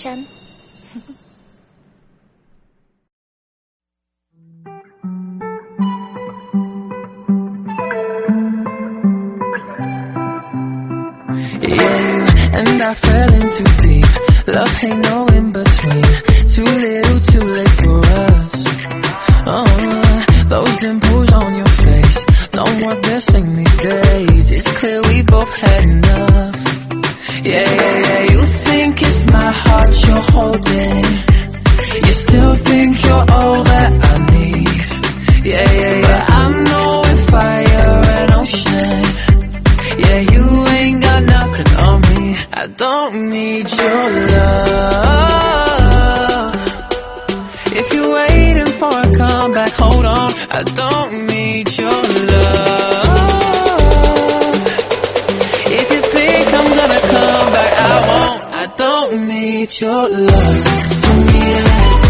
station. Yeah, and I fell in too deep. Love ain't no in between. Too little, too late for I don't need your love. If you think I'm gonna come back, I won't. I don't need your love. Don't need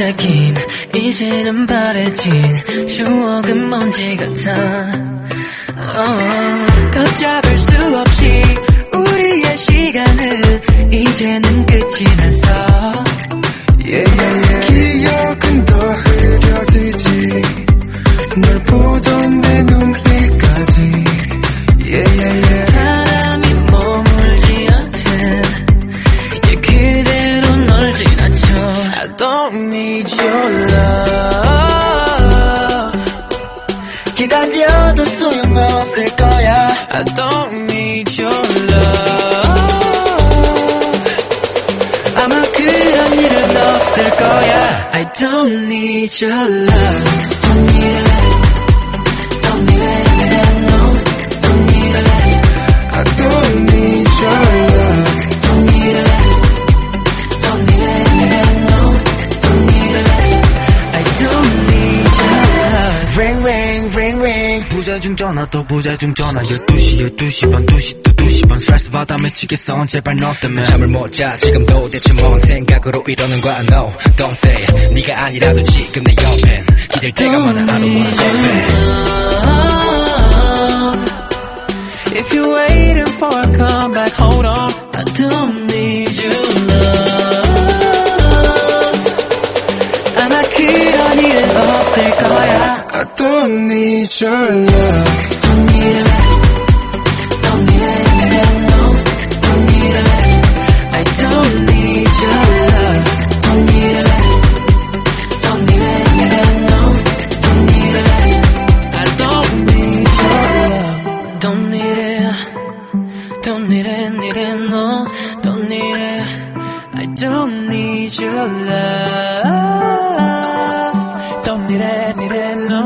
반짝임 이제는 바래진 추억은 먼지 같아. 어, 걷잡을 수 없이 우리의 시간은 이제는 끝이 났어 기억은 기다려도 소용없을 거야 I don't need your love. 아마 그런 일은 없을 거야 I don't need your love 부재중 전화 또 부재중 전화 12시 12시 반 2시 또 2시 반. 스트레스 받아 미치겠어 제발 너 때문에. 잠을 못 자. 지금 도 대체 뭔 생각으로 이러는 거야? No don't say. 네가 아니라도 지금 내 옆엔 기댈 때가 많아. I don't wanna go back If you're waiting for a comeback, hold on. I don't need your love. Don't need it. Don't need it. Your love. Don't need it. No, don't need it. I don't need your love. Don't need it. Don't need it. Need it. No, don't need it. I don't need your love. Don't need it. Need it. No.